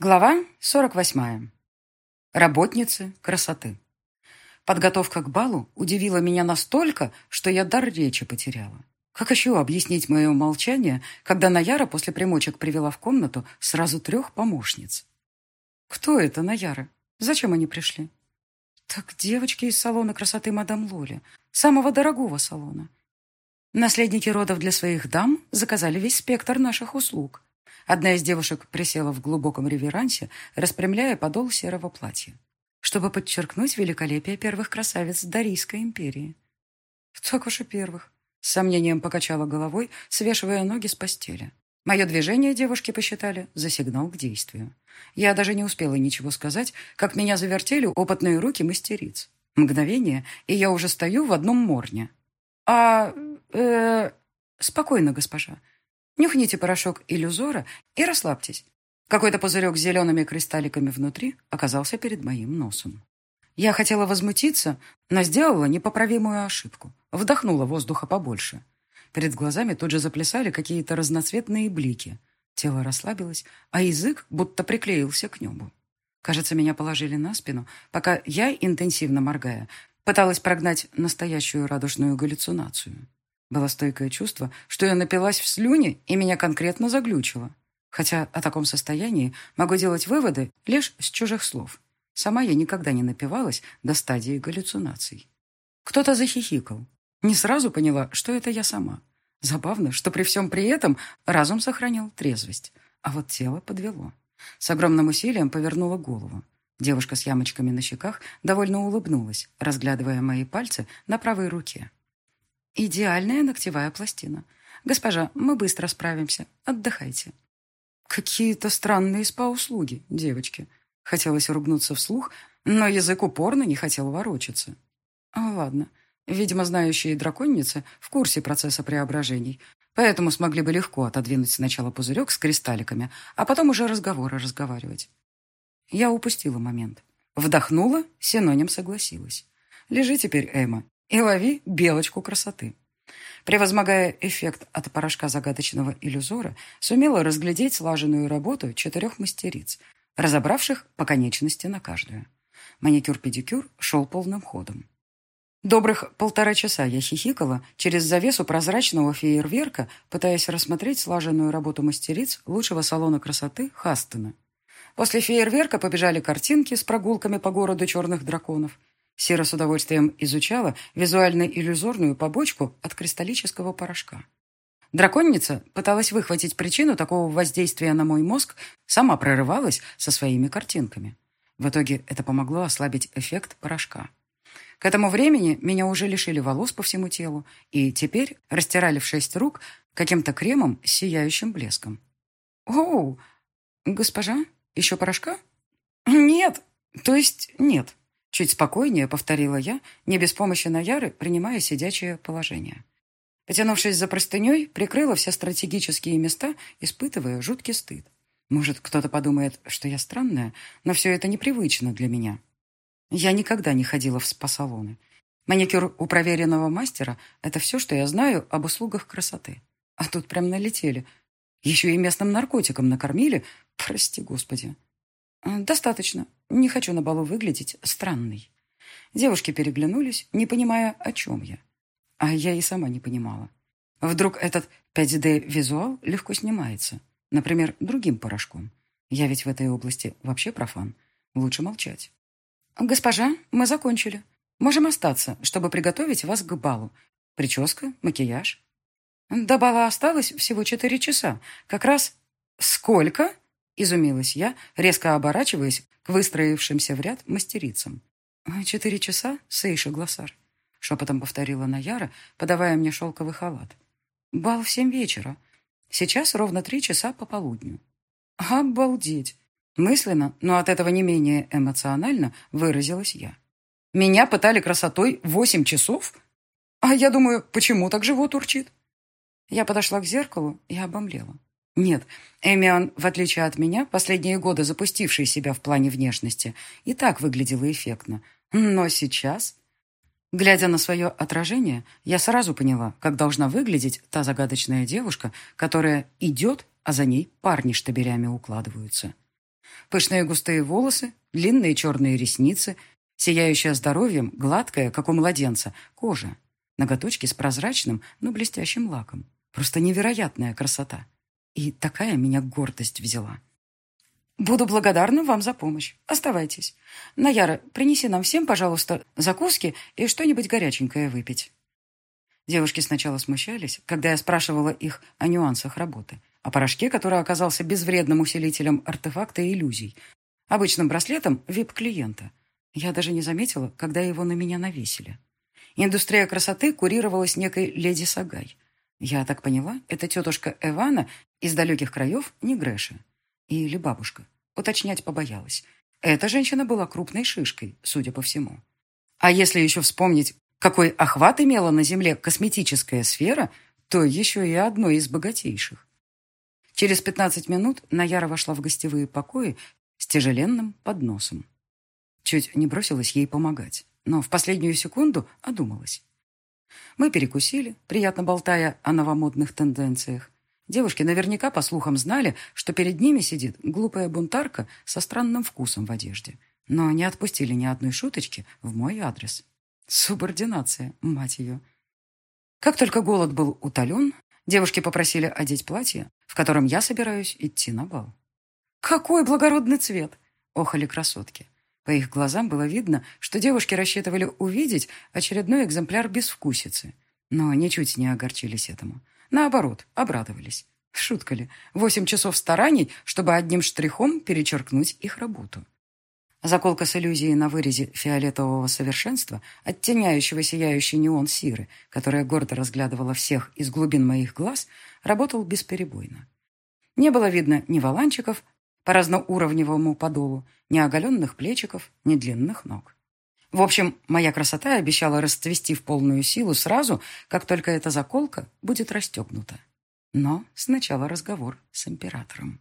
Глава 48. Работницы красоты. Подготовка к балу удивила меня настолько, что я дар речи потеряла. Как еще объяснить мое молчание, когда Наяра после примочек привела в комнату сразу трех помощниц? Кто это Наяра? Зачем они пришли? Так девочки из салона красоты мадам Лоли, самого дорогого салона. Наследники родов для своих дам заказали весь спектр наших услуг. Одна из девушек присела в глубоком реверансе, распрямляя подол серого платья, чтобы подчеркнуть великолепие первых красавиц Дарийской империи. Так уж и первых. С сомнением покачала головой, свешивая ноги с постели. Мое движение девушки посчитали за сигнал к действию. Я даже не успела ничего сказать, как меня завертели опытные руки мастериц. Мгновение, и я уже стою в одном морне. А... э... Спокойно, госпожа. Нюхните порошок иллюзора и расслабьтесь. Какой-то пузырек с зелеными кристалликами внутри оказался перед моим носом. Я хотела возмутиться, но сделала непоправимую ошибку. Вдохнула воздуха побольше. Перед глазами тут же заплясали какие-то разноцветные блики. Тело расслабилось, а язык будто приклеился к небу. Кажется, меня положили на спину, пока я, интенсивно моргая, пыталась прогнать настоящую радужную галлюцинацию. Было стойкое чувство, что я напилась в слюне и меня конкретно заглючило. Хотя о таком состоянии могу делать выводы лишь с чужих слов. Сама я никогда не напивалась до стадии галлюцинаций. Кто-то захихикал. Не сразу поняла, что это я сама. Забавно, что при всем при этом разум сохранял трезвость, а вот тело подвело. С огромным усилием повернула голову. Девушка с ямочками на щеках довольно улыбнулась, разглядывая мои пальцы на правой руке. Идеальная ногтевая пластина. Госпожа, мы быстро справимся. Отдыхайте. Какие-то странные спа-услуги, девочки. Хотелось ругнуться вслух, но язык упорно не хотел ворочаться. А, ладно. Видимо, знающие драконницы в курсе процесса преображений, поэтому смогли бы легко отодвинуть сначала пузырек с кристалликами, а потом уже разговоры разговаривать. Я упустила момент. Вдохнула, синоним согласилась. Лежи теперь, Эмма, и лови белочку красоты. Превозмогая эффект от порошка загадочного иллюзора, сумела разглядеть слаженную работу четырех мастериц, разобравших по конечности на каждую. Маникюр-педикюр шел полным ходом. Добрых полтора часа я хихикала через завесу прозрачного фейерверка, пытаясь рассмотреть слаженную работу мастериц лучшего салона красоты Хастена. После фейерверка побежали картинки с прогулками по городу черных драконов – Сера с удовольствием изучала визуально-иллюзорную побочку от кристаллического порошка. Драконница пыталась выхватить причину такого воздействия на мой мозг, сама прорывалась со своими картинками. В итоге это помогло ослабить эффект порошка. К этому времени меня уже лишили волос по всему телу и теперь растирали в шесть рук каким-то кремом с сияющим блеском. «Оу, госпожа, еще порошка?» «Нет, то есть нет». Чуть спокойнее повторила я, не без помощи Наяры, принимая сидячее положение. Потянувшись за простыней, прикрыла все стратегические места, испытывая жуткий стыд. Может, кто-то подумает, что я странная, но все это непривычно для меня. Я никогда не ходила в спа-салоны. Маникюр у проверенного мастера – это все, что я знаю об услугах красоты. А тут прям налетели. Еще и местным наркотиком накормили. Прости, Господи. «Достаточно. Не хочу на балу выглядеть странной». Девушки переглянулись, не понимая, о чем я. А я и сама не понимала. Вдруг этот 5D-визуал легко снимается. Например, другим порошком. Я ведь в этой области вообще профан. Лучше молчать. «Госпожа, мы закончили. Можем остаться, чтобы приготовить вас к балу. Прическа, макияж». До бала осталось всего четыре часа. Как раз... «Сколько?» Изумилась я, резко оборачиваясь к выстроившимся в ряд мастерицам. «Четыре часа, Сейша Глоссар», — шепотом повторила Наяра, подавая мне шелковый халат. «Бал в семь вечера. Сейчас ровно три часа по полудню». «Обалдеть!» Мысленно, но от этого не менее эмоционально выразилась я. «Меня пытали красотой восемь часов? А я думаю, почему так живот урчит?» Я подошла к зеркалу и обомлела. Нет, Эмиан, в отличие от меня, последние годы запустивший себя в плане внешности, и так выглядела эффектно. Но сейчас... Глядя на свое отражение, я сразу поняла, как должна выглядеть та загадочная девушка, которая идет, а за ней парни штабелями укладываются. Пышные густые волосы, длинные черные ресницы, сияющая здоровьем, гладкая, как у младенца, кожа. Ноготочки с прозрачным, но блестящим лаком. Просто невероятная красота. И такая меня гордость взяла. «Буду благодарна вам за помощь. Оставайтесь. Наяра, принеси нам всем, пожалуйста, закуски и что-нибудь горяченькое выпить». Девушки сначала смущались, когда я спрашивала их о нюансах работы, о порошке, который оказался безвредным усилителем артефакта и иллюзий, обычным браслетом вип-клиента. Я даже не заметила, когда его на меня навесили. Индустрия красоты курировалась некой леди Сагай. Я так поняла, это тетушка Эвана из далеких краев не Грэша. Или бабушка. Уточнять побоялась. Эта женщина была крупной шишкой, судя по всему. А если еще вспомнить, какой охват имела на Земле косметическая сфера, то еще и одной из богатейших. Через 15 минут Наяра вошла в гостевые покои с тяжеленным подносом. Чуть не бросилась ей помогать, но в последнюю секунду одумалась. Мы перекусили, приятно болтая о новомодных тенденциях, Девушки наверняка по слухам знали, что перед ними сидит глупая бунтарка со странным вкусом в одежде. Но не отпустили ни одной шуточки в мой адрес. Субординация, мать ее. Как только голод был утолен, девушки попросили одеть платье, в котором я собираюсь идти на бал. «Какой благородный цвет!» — охали красотки. По их глазам было видно, что девушки рассчитывали увидеть очередной экземпляр безвкусицы, но ничуть не огорчились этому. Наоборот, обрадовались. Шутка ли, восемь часов стараний, чтобы одним штрихом перечеркнуть их работу. Заколка с иллюзией на вырезе фиолетового совершенства, оттеняющего сияющий неон сиры, которая гордо разглядывала всех из глубин моих глаз, работал бесперебойно. Не было видно ни валанчиков по разноуровневому подолу, ни оголенных плечиков, ни длинных ног. В общем, моя красота обещала расцвести в полную силу сразу, как только эта заколка будет расстегнута. Но сначала разговор с императором.